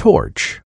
torch.